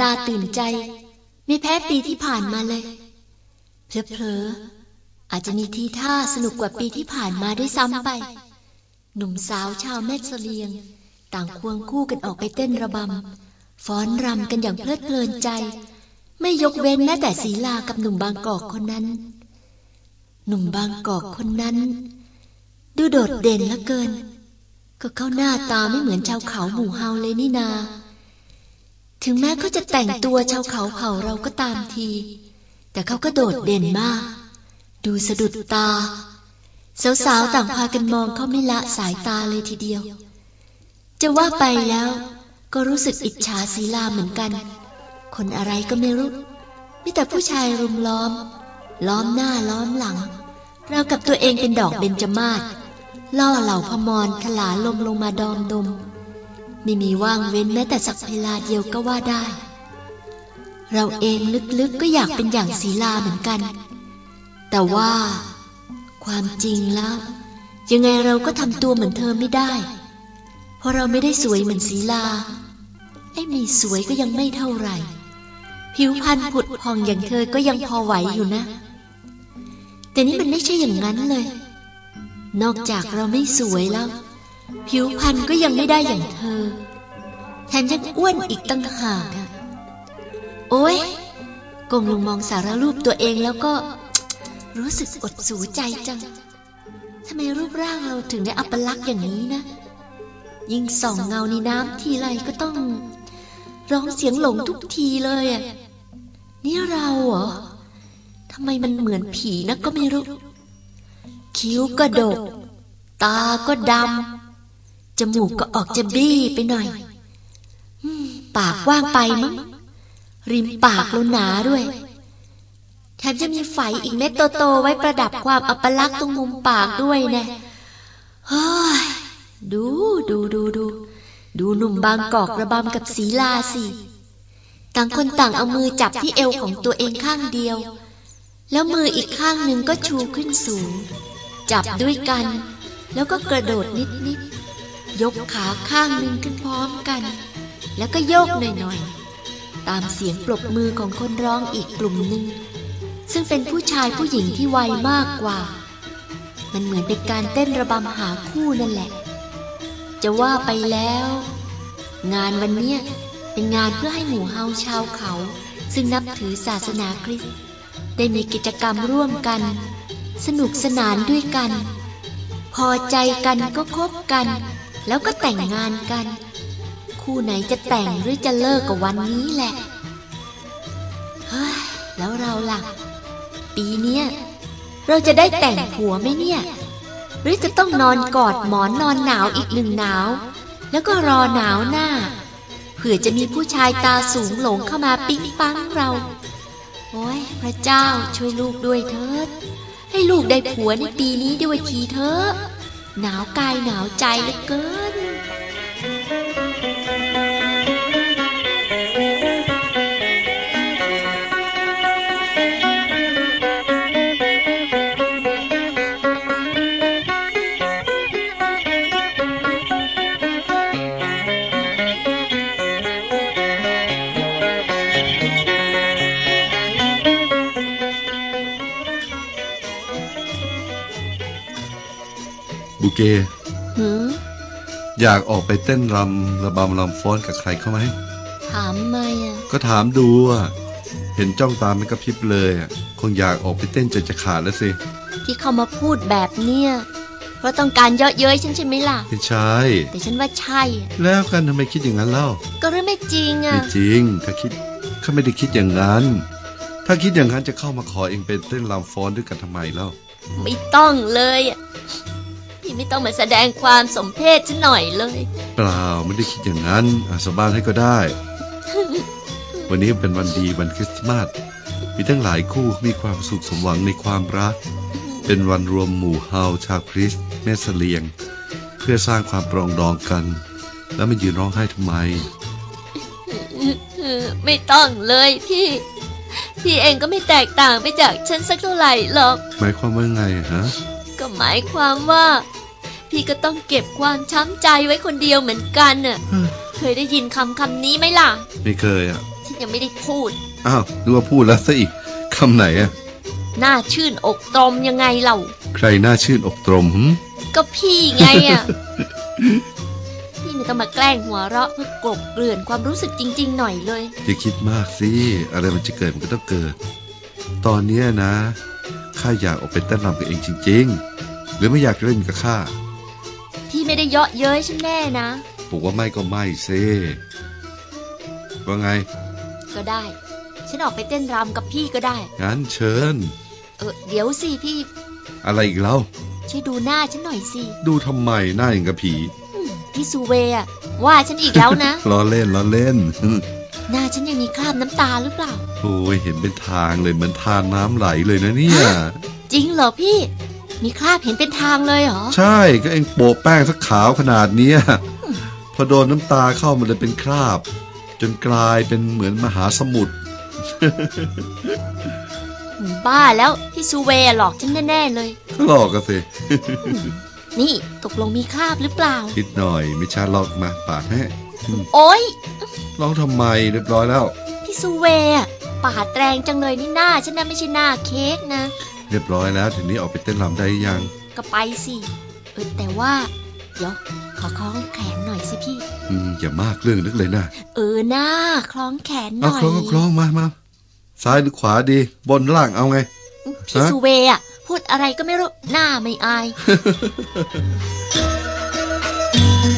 ตาตื่นใจ ไม่แพ้ปีที่ผ่านมาเลย เพลอๆอาจจะมีทีท่าสนุกกว่าปีที่ผ่านมาด้วยซ้ำไป หนุ่มสาวชาวแม่เสลียง ต่างควงคู่กันออกไปเต้นระบำฟ้อนรำกันอย่างเพลิดเพลินใจ ไม่ยกเว้นแม้แต่ศีลากับหนุ่มบางกอกคนนั้น หนุ่มบางกอกคนนั้น ดูโดดเด่นเหลือเกิน ก็เข้าหน้าตาไม่เหมือนชาวเขาหมู่เฮาเลยนี่นา ถึงแม้เขาจะแต่งตัวชาวเขาเผ่าเราก็ตามที แต่เขาก็โดดเด่นมาก ดูสะดุดตา สาวๆต่างพากันมองเขาไม่ละสายตาเลยทีเดียว จะว่าไปแล้ว ก็รู้สึกอิจฉาศีลาเหมือนกัน คนอะไรก็ไม่รู้มีแต่ผู้ชายรุมล้อม ล้อมหน้าล้อมหลัง เรากับตัวเองเป็นดอกเบญจมาศล่อเหล่าพมรขลาลมลงมาดอมดม ไม่มีว่างเว้นแม้แต่สักเวลาเดียวก็ว่าได้ เราเองลึกๆก็อยากเป็นอย่างศีลาเหมือนกัน แต่ว่า ความจริงแล้ว ยังไงเราก็ทำตัวเหมือนเธอไม่ได้ เพราะเราไม่ได้สวยเหมือนศีลา ไอ้ไม่สวยก็ยังไม่เท่าไหร่ ผิวพรรณผุดพองอย่างเธอก็ยังพอไหวอยู่นะ แต่นี่มันไม่ใช่อย่างนั้นเลย นอกจากเราไม่สวยแล้ว ผิวพรรณก็ยังไม่ได้อย่างเธอ แถมยังอ้วนอีกตั้งหากอะโอ้ยกงลงมองสารรูปตัวเองแล้วก็ รู้สึกอดสูใจจังทำไมรูปร่างเราถึงได้อัปลักษณ์อย่างนี้นะ ยิ่งส่องเงาในน้ำทีไรก็ต้อง ร้องเสียงหลงทุกทีเลยอะนี่เราเหรอทำไมมันเหมือนผีนะก็ไม่รู้ คิ้วก็ดก ตาก็ดำ จมูกก็ออกจะบี้ไปหน่อยอืมปากว่างไปมั้ง ริมปากเราหนาด้วย แถมจะมีไฝอีกเม็ดโตๆไว้ประดับความอัปลักษณ์ตรงมุมปากด้วยแนะเฮ้ยดูดูดูดู ดูหนุ่มบางกอกระบำกับศีลาสิ ต่างคนต่างเอามือจับที่เอวของตัวเองข้างเดียว แล้วมืออีกข้างหนึ่งก็ชูขึ้นสูง จับด้วยกัน แล้วก็กระโดดนิดนิดๆ ยกขาข้างหนึ่งขึ้นพร้อมกัน แล้วก็โยกหน่อยๆ ตามเสียงปรบมือของคนร้องอีกกลุ่มหนึ่ง ซึ่งเป็นผู้ชายผู้หญิงที่ไวมากกว่า มันเหมือนเป็นการเต้นระบำหาคู่นั่นแหละ จะว่าไปแล้ว งานวันเนี้ยเป็นงานเพื่อให้หมู่เฮาชาวเขา ซึ่งนับถือศาสนาคริสต์ได้มีกิจกรรมร่วมกัน สนุกสนานด้วยกัน พอใจกันก็คบกัน แล้วก็แต่งงานกัน คู่ไหนจะแต่งหรือจะเลิกกับวันนี้แหละ เฮ้ย แล้วเราล่ะ ปีเนี้ยเราจะได้แต่งผัวไหมเนี่ย หรือจะต้องนอนกอดหมอนนอนหนาวอีกหนึ่งหนาว แล้วก็รอหนาวหน้า เผื่อจะมีผู้ชายตาสูงหลงเข้ามาปิ๊งปังเรา โอ้ยพระเจ้าช่วยลูกด้วยเถิดให้ลูกได้ผัวในปีนี้ด้วยทีเถอะ หนาวกายหนาวใจเหลือเกิน เกหืมอยากออกไปเต้นรำระบำรำฟ้อนกับใครเขาไหม ถามทำไมอะก็ถามดูอะ เห็นจ้องตาไม่กระพริบเลยอะ คงอยากออกไปเต้นจนจะขาดแล้วสิ ที่เขามาพูดแบบเนี้ยเพราะต้องการเยาะเย้ยฉันใช่ไหมล่ะ ไม่ใช่ แต่ฉันว่าใช่อะแล้วกันทำไมคิดอย่างนั้นเล่า ก็เรื่องไม่จริงอะ ไม่จริงข้าคิดข้าไม่ได้คิดอย่างนั้น ถ้าคิดอย่างนั้นจะเข้ามาขอเองเป็นเต้นรำฟ้อนด้วยกันทำไมเล่า ไม่ต้องเลยอะพี่ ไม่ต้องมาแสดงความสมเพศฉันหน่อยเลย เปล่าไม่ได้คิดอย่างนั้นอาสาบานให้ก็ได้ วันนี้เป็นวันดีวันคริสต์มาสมีทั้งหลายคู่มีความสุขสมหวังในความรัก เป็นวันรวมหมู่เฮาชาวคริสต์แม่เสลียง เพื่อสร้างความปรองดองกัน แล้วมายืนร้องไห้ทำไม ไม่ต้องเลยพี่ พี่เองก็ไม่แตกต่างไปจากฉันสักเท่าไหร่หรอก หมายความว่าไงฮะ ก็หมายความว่า พี่ก็ต้องเก็บความช้ำใจไว้คนเดียวเหมือนกันน่ะ เคยได้ยินคำคำนี้ไหมล่ะ ไม่เคยอะ ฉันยังไม่ได้พูด อ้าวดูว่าพูดแล้วซะอีกคำไหนอะหน้าชื่นอกตรมยังไงเล่า ใครน่าชื่นอกตรมหึก็พี่ไงอะ พี่ไม่ต้องมาแกล้งหัวเราะเพื่อกลบเกลื่อนความรู้สึกจริง ๆ หน่อยเลยอย่าคิดมากสิ อะไรมันจะเกิดมันก็ต้องเกิด ตอนเนี้ยนะข้าอยากออกไปเต้นรำกับเองจริง ๆ หรือไม่อยากเล่นกับข้า พี่ไม่ได้เยาะเย้ยฉันแน่นะบอกว่าไม่ก็ไม่ซิว่าไง ก็ได้ ฉันออกไปเต้นรำกับพี่ก็ได้ งั้นเชิญ เออเดี๋ยวสิพี่ อะไรอีกแล้วช่วยดูหน้าฉันหน่อยสิ ดูทำไมหน้าอย่างกับผีอืมพี่ซูเวย์อะว่าฉันอีกแล้วนะ ล้อเล่นล้อเล่น หน้าฉันยังมีคราบน้ำตาหรือเปล่า โอ้ยเห็นเป็นทางเลยเหมือนทานน้ำไหลเลยนะเนี่ยฮะจริงเหรอพี่ มีคราบเห็นเป็นทางเลยเหรอ ใช่ก็เองโปะแป้งสักขาวขนาดเนี้ยพอโดนน้ำตาเข้ามันเลยเป็นคราบ จนกลายเป็นเหมือนมหาสมุทรบ้าแล้วพี่ซูเวย์หลอกฉันแน่ๆเลยก็หลอกกันสิ นี่ตกลงมีคราบหรือเปล่า คิดหน่อยไม่ช้าหลอกมาปาดให้โอ๊ยร้องทำไมเรียบร้อยแล้ว พี่ซูเวย์อะปาดแรงจังเลยนี่หน้าฉันนะไม่ใช่หน้าเค้กนะ เรียบร้อยแล้วทีนี้ออกไปเต้นรำได้ยังก็ไปสิเออแต่ว่า เดี๋ยวขอคล้องแขนหน่อยสิพี่ อืมอย่ามากเรื่องนึกเลยนะเออหน้าคล้องแขนหเอาน่อยคล้องก็คล้องมามาซ้ายหรือขวาดี บนล่างเอาไง พี่ฮะซูเวย์อะพูดอะไรก็ไม่รู้หน้าไม่อายคุณ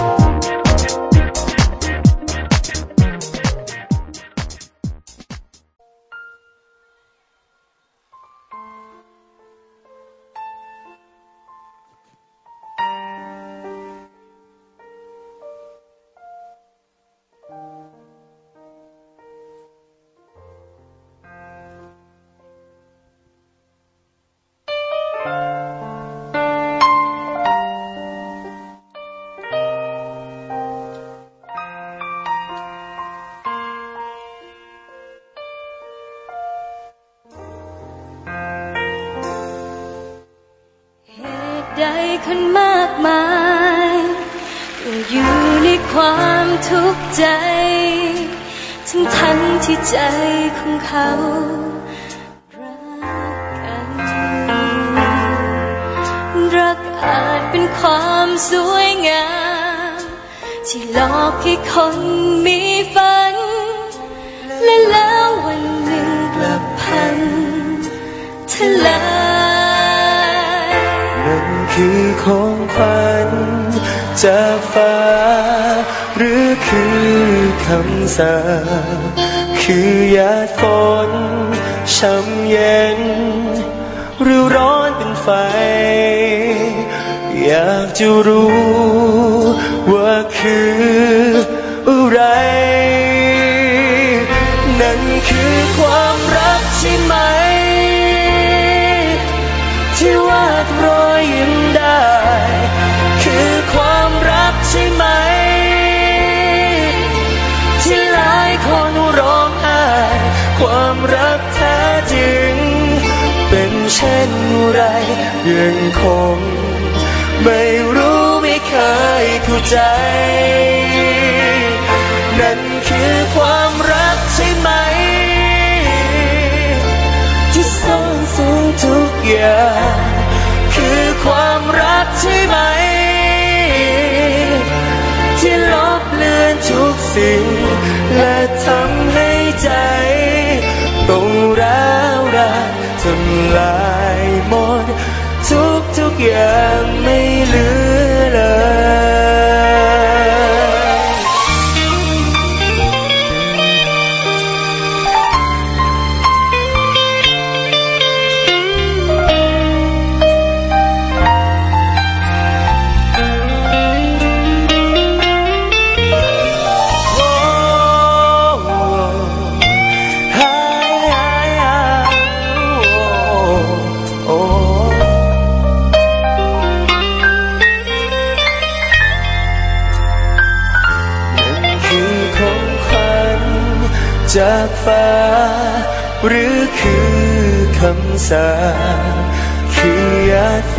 คนมากมายต้องอยู่ในความทุกข์ใจ ทั้งทั้งที่ใจของเขารักกัน รักอาจเป็นความสวยงาม ที่หลอกให้คนมีฝัน คือของขวัญจากฟ้า หรือคือคำสาคือหยาดฝนช้ำเย็น หรือร้อนเป็นไฟ อยากจะรู้ว่าคืออะไร นั่นคือความรักใช่ไหม ความรักแท้จริง เป็นเช่นไรยังคง ไม่รู้ไม่เคยเข้าใจ นั่นคือความรักใช่ไหม ที่ซ่อนสูงทุกอย่าง คือความรักใช่ไหม ที่ลบเลือนทุกสิ่ง และทำให้ใจ อย่างไม่ลืม จากฟ้า หรือคือคำสาคือหยาดฝ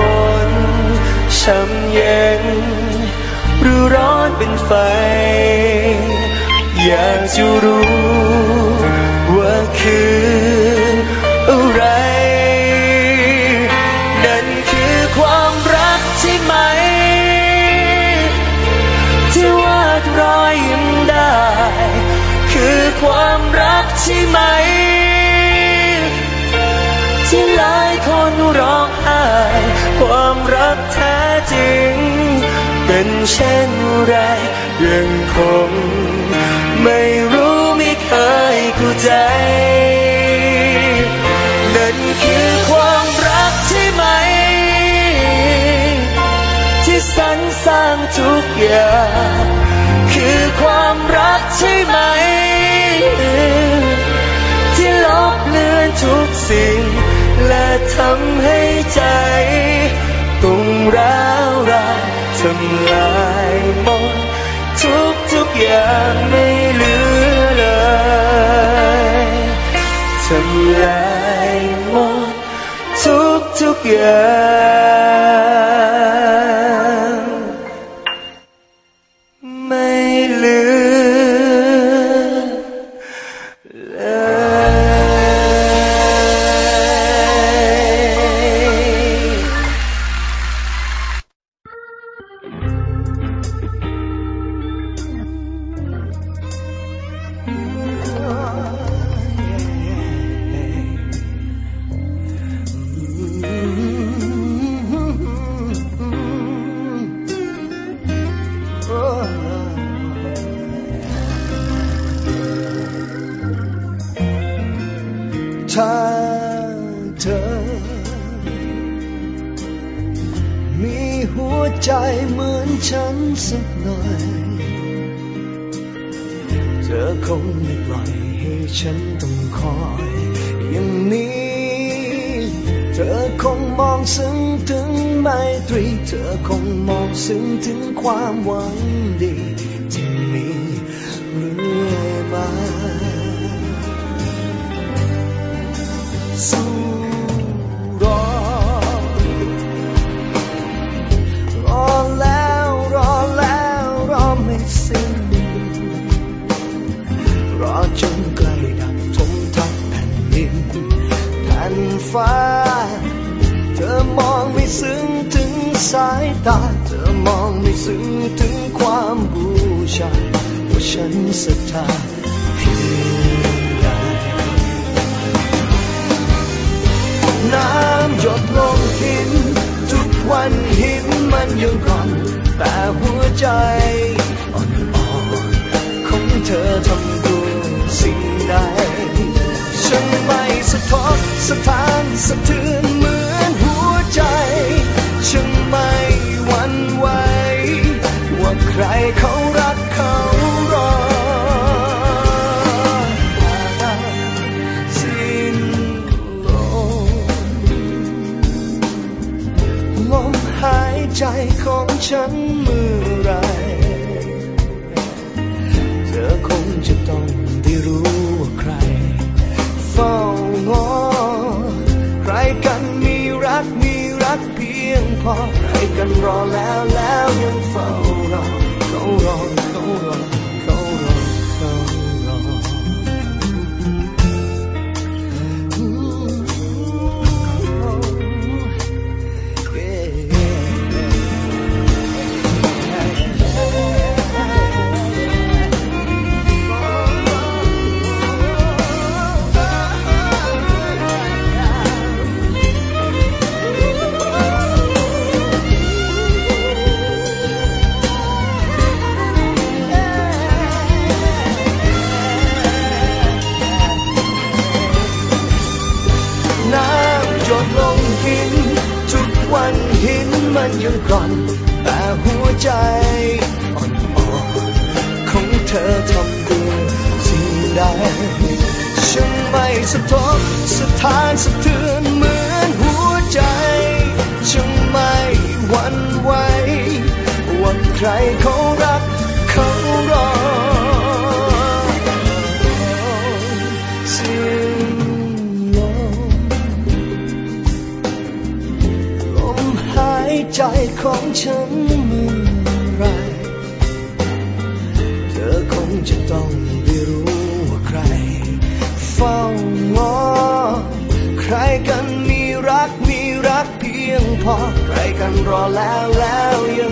นช้ำเย็น หรือร้อนเป็นไฟ อยากจะรู้ ว่าคืออะไร ความรักใช่ไหม ที่หลายคนร้องไห้ความรักแท้จริง เป็นเช่นไรยังคง ไม่รู้ไม่เคยเข้าใจนั่นคือความรักใช่ไหม ที่สรรสร้างทุกอย่างคือความรักใช่ไหม ทำให้ใจตุงร้าวราทำลายหมดทุกทุกอย่างไม่เหลือเลยทำลายหมดทุกทุกอย่าง ฉันต้องคอย อย่างนี้ เธอคงมองซึ้งถึงไมตรี เธอคงมองซึ้งถึงความหวังดีที่มีเรื่อยมาสู้รอรอแล้วรอแล้วรอไม่สิ้น สายตาเธอมองไม่ซึ้งถึงความบูชาว่าฉันศรัทธาเพียงใดน้ำหยดลงหิน ทุกวันหินมันยังกร่อน แต่หัวใจอ่อนๆของเธอทำด้วสิ่งใดฉันไม่สะทกสะทังสะเทือนเหมือนหัวใจ ฉันไม่หวั่นไหวว่าใครเขารักเขารอสิ้นลมลมหายใจของฉันเมื่อไรเธอคงจะต้อง พียงพอใครกันรอแล้วแล้วยังเฝ้ารอเขารอเขารอ มันยังกร่อน แต่หัวใจอ่อนอของเธอทำด้วยสิ่งใด ฉันไม่สะทกสะท้านสะเทือนเหมือนหัวใจ ฉันไม่หวั่นไหวว่าใครเขารัก ใจของฉันเมื่อไร เธอคงจะต้องได้รู้ว่าใคร เฝ้างอใครกันมีรักมีรักเพียงพอ ใครกันรอแล้วแล้วยัง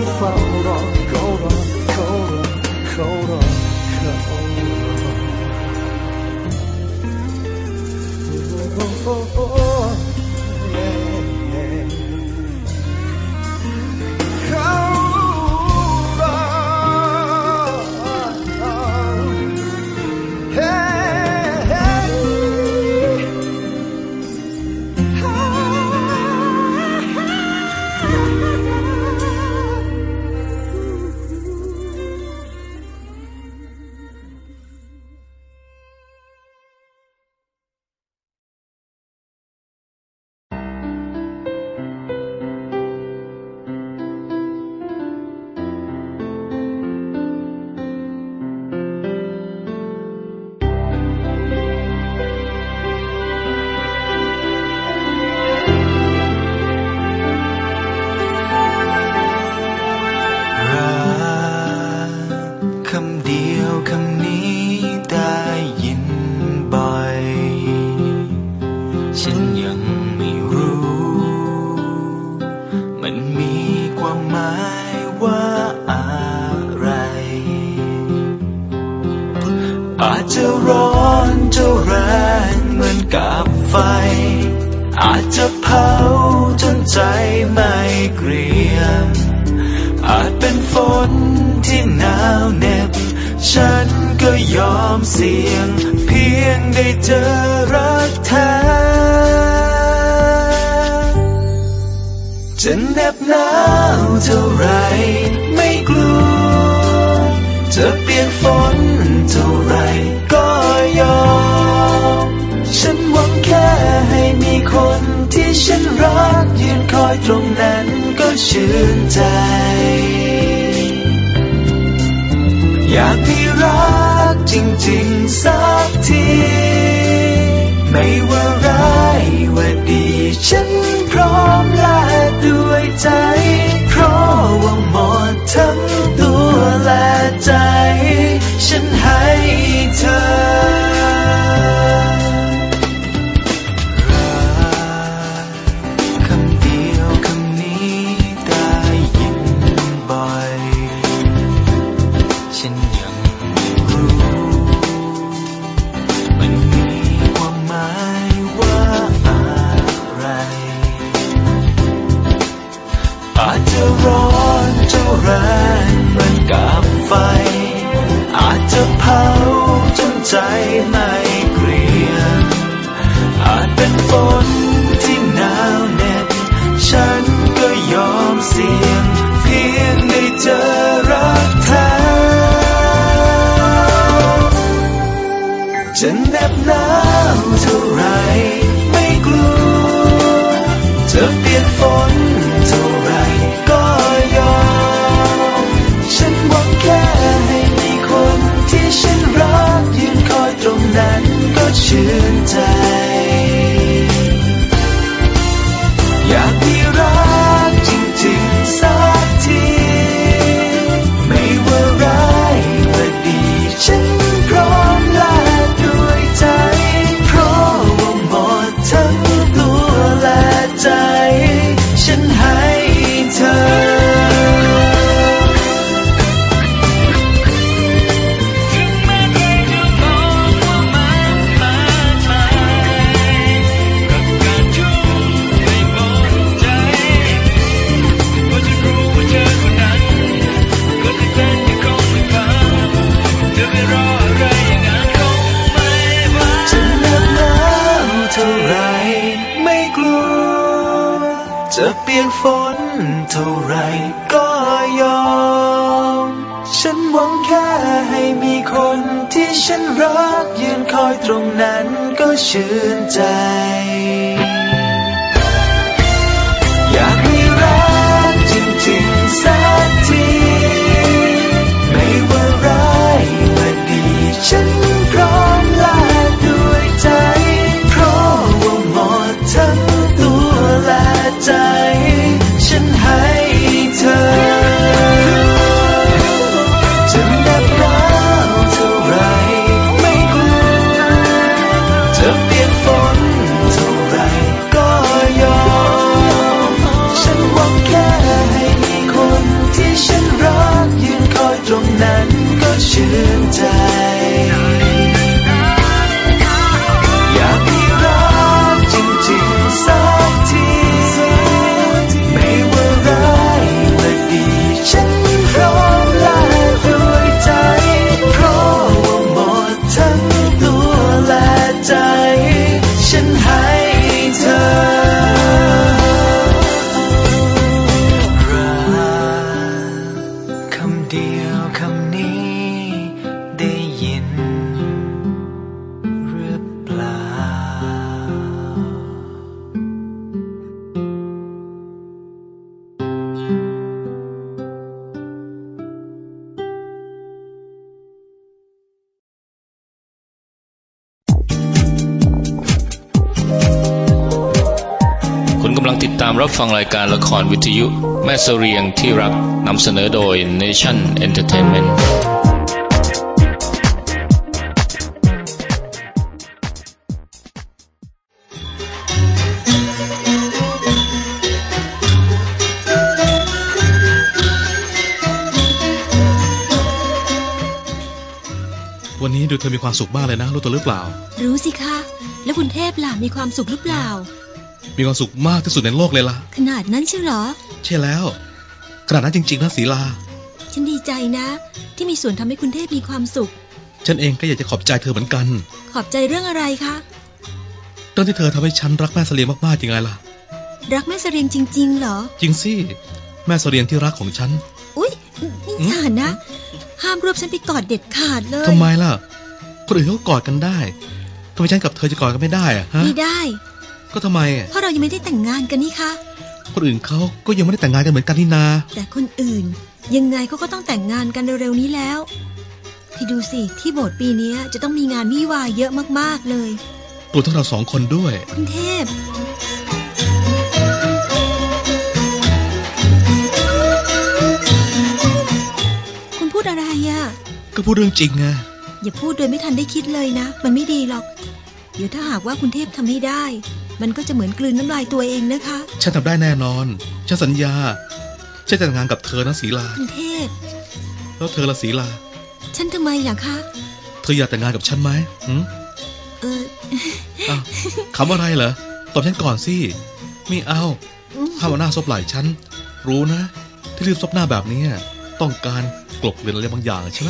ยกฝนเท่าไรก็ยอม ฉันหวังแค่ให้มีคนที่ฉันรักยืนคอยตรงนั้นก็ชื่นใจ อยากมีรักจริงๆสักที ไม่ว่าร้ายว่าดี ฉันพร้อมแลกด้วยใจ เพราะว่าหมดทั้งตัวและใจ ฉันให้เธอรักคำเดียวคำนี้ได้ยินบ่อยฉันยังไม่รู้มันมีความหมายว่าอะไรอาจจะร้อนจะแรงเหมือนกับไฟ ใจไม่เกลียดอาจเป็นฝน ชื่นใจ อยากมีรักจริงๆสักที ไม่ว่าร้ายหรือดีฉัน ชื่นใจ ฟังรายการละครวิทยุ แม่เสเรียงที่รักนำเสนอโดย Nation Entertainment วันนี้ดูเธอมีความสุขมากเลยนะรู้ตัวหรือเปล่า รู้สิคะ แล้วคุณเทพล่ะมีความสุขหรือเปล่า มีความสุขมากที่สุดในโลกเลยล่ะ ขนาดนั้นใช่เหรอ ใช่แล้ว ขนาดนั้นจริงๆนะศีลา ฉันดีใจนะ ที่มีส่วนทำให้คุณเทพมีความสุข ฉันเองก็อยากจะขอบใจเธอเหมือนกัน ขอบใจเรื่องอะไรคะเรื่องที่เธอทำให้ฉันรักแม่เสลียงมากๆยังไงล่ะ รักแม่เสรียงจริง ๆ เหรอ จริงสิ แม่เสลียงที่รักของฉัน อุ๊ยนี่อย่านะ ห้ามรวบฉันไปกอดเด็ดขาดเลยทำไมล่ะคนอื่นเขาก็กอดกันได้ทำไมฉันกับเธอจะกอดกันไม่ได้อะฮะไม่ได้ ก็ทำไมอะเพราะเรายังไม่ได้แต่งงานกันนี่คะคนอื่นเขาก็ยังไม่ได้แต่งงานกันเหมือนกันนี่นา แต่คนอื่น ยังไงเขาก็ต้องแต่งงานกันเร็วๆนี้แล้วที่ดูสิที่โบสถ์ปีนี้จะต้องมีงานวิวาห์เยอะมากๆเลยรวมทั้งเราสองคนด้วยคุณเทพคุณพูดอะไรอะ่ะก็พูดเรื่องจริงไงอย่าพูดโดยไม่ทันได้คิดเลยนะ มันไม่ดีหรอก เดี๋ยวถ้าหากว่าคุณเทพทำไม่ได้ มันก็จะเหมือนกลืนน้ำลายตัวเองนะคะ ฉันทำได้แน่นอน ฉันสัญญา ฉันจะแต่งงานกับเธอนะศีลาคุณเทพ แล้วเธอละศีลา ฉันทำไมล่ะคะ เธออยากแต่งงานกับฉันไหมหืมเอออ้าวคำอะไรเหรอ ตอบฉันก่อนสิ ไม่เอาอืมห้ามเอาหน้าซบไหล่ฉัน รู้นะ ที่รีบซบหน้าแบบนี้ต้องการกลบเกลื่อนอะไรบางอย่างใช่ไหม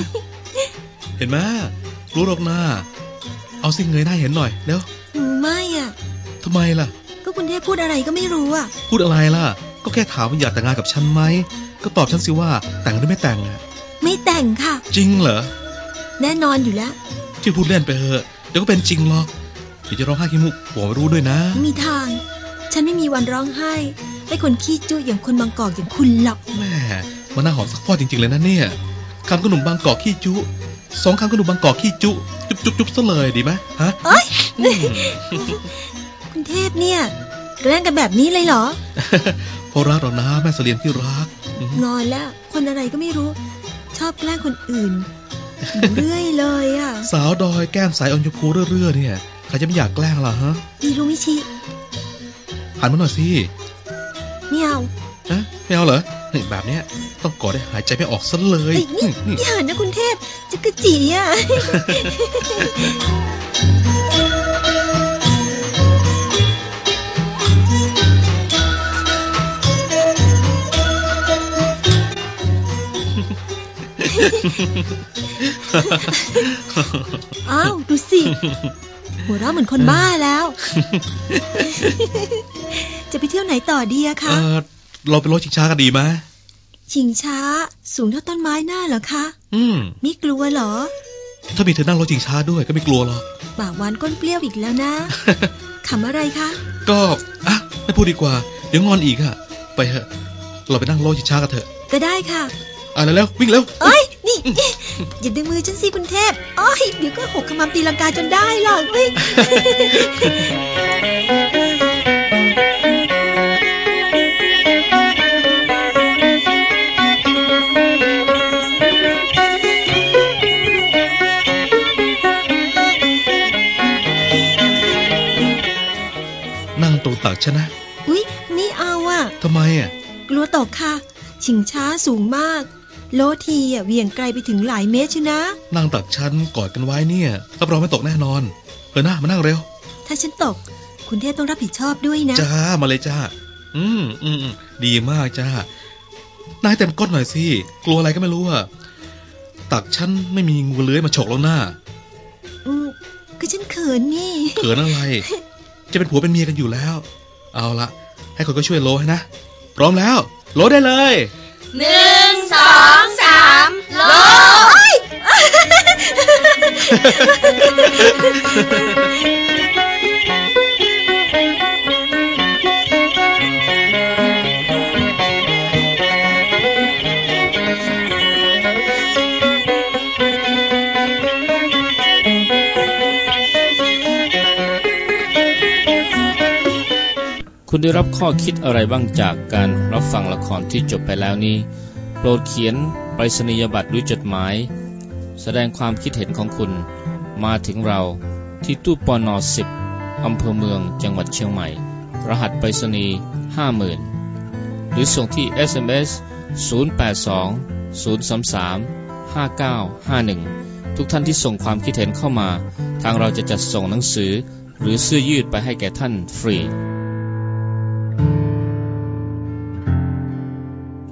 เห็นไหมรู้หรอกนะเอาสิเงยหน้าเห็นหน่อยเร็วไม่อะทำ ไมล่ะ ก็คุณเทพพูดอะไรก็ไม่รู้อะ พูดอะไรล่ะ ก็แค่ถามว่าอยากแต่งงานกับฉันไหม ก็ตอบฉันสิว่าแต่งหรือไม่แต่งอะไม่แต่งค่ะ จริงเหรอ แน่นอนอยู่แล้ว ที่พูดเล่นไปเถอะ เดี๋ยวก็เป็นจริงหรอก เดี๋ยวจะร้องไห้ขี้มุกบอกไม่รู้ด้วยนะ ไม่มีทาง ฉันไม่มีวันร้องไห้ ให้คนขี้จุอย่างคนบางกอกอย่างคุณหรอกแม่มันน่าหอมสักฟอดจริงๆเลยนะเนี่ยคำขนมบางกอกขี้จุสองคำขนมบางกอกขี้จุ จุ๊บจุ๊บจุ๊บซะเลยดีไหมฮะเอ้ยอืม คุณเทพเนี่ยแกล้งกันแบบนี้เลยเหรอเพราะรักเรานะแม่เสลียนที่รักอืมงอนแล้ว คนอะไรก็ไม่รู้ ชอบแกล้งคนอื่นอยู่เรื่อยเลยอะ สาวดอยแก้มสายอญชมพูเรื่อยๆเนี่ยใครจะไม่อยากแกล้งล่ะฮะอีรุมิชิหันมาหน่อยสิไม่เอาฮะไม่เอาเหรอนี่แบบเนี้ยต้องกอดให้หายใจไม่ออกซะเลยเฮ้ยนี่นี่อย่านะคุณเทพจะกระจีอะ อ้าว ดูสิ หัวเราะเหมือนคนบ้าแล้ว จะไปเที่ยวไหนต่อดีอะเอคะอเราไปรถชิงช้ากันดีไหมชิงช้า สูงเท่าต้นไม้หน้าเหรอคะ อืมไม่กลัวเหรอ ถ้ามีเธอนั่งรถชิงช้าด้วยก็ไม่กลัวหรอกปากหวานก้นเปรี้ยวอีกแล้วนะขำอะไรคะ ก็อะไม่พูดดีกว่า เดี๋ยวงอนอีกอะไปเถอะ เราไปนั่งรถชิงช้ากันเถอะ ก็ได้ค่ะ อะเร็วๆวิ่งเร็วเอ้ยนี่ อย่าดึงมือฉันสิคุณเทพอ้อยเดี๋ยวก็หกขมำตีลังกาจนได้หรอกเฮ้ยนั่งตรงตักฉันนะอุ๊ยไม่เอาอะทำไมอะ กลัวตกค่ะ ชิงช้าสูงมาก โลทีอะเหวี่ยงไกลไปถึงหลายเมตรชนะ นั่งตักฉันกอดกันไว้เนี่ยรับรองไม่ตกแน่นอนเออหน้ามานั่งเร็ว ถ้าฉันตก คุณเทพต้องรับผิดชอบด้วยนะ จ้า มาเลยจ้า อืมอืมอืมดีมากจ้านายเต็มก้นหน่อยสิ กลัวอะไรก็ไม่รู้อะตักฉันไม่มีงูเลื้อยมาฉกแล้วหน้า อืมก็ฉันเขินนี่เขินอะไร จะเป็นผัวเป็นเมียกันอยู่แล้ว เอาละให้คนก็ช่วยโลให้นะ พร้อมแล้ว โลได้เลยหนึ่งสองสาม โลคุณได้รับข้อคิดอะไรบ้างจากการรับฟังละครที่จบไปแล้วนี้ โปรดเขียนไปรษณียบัตรหรือจดหมาย แสดงความคิดเห็นของคุณ มาถึงเราที่ตู้ปอนอสิบอำเภอเมืองจังหวัดเชียงใหม่ รหัสไปรษณีย์50,000หรือส่งที่ SMS 082 033 5951 ทุกท่านที่ส่งความคิดเห็นเข้ามา ทางเราจะจัดส่งหนังสือ หรือเสื้อยืดไปให้แก่ท่านฟรี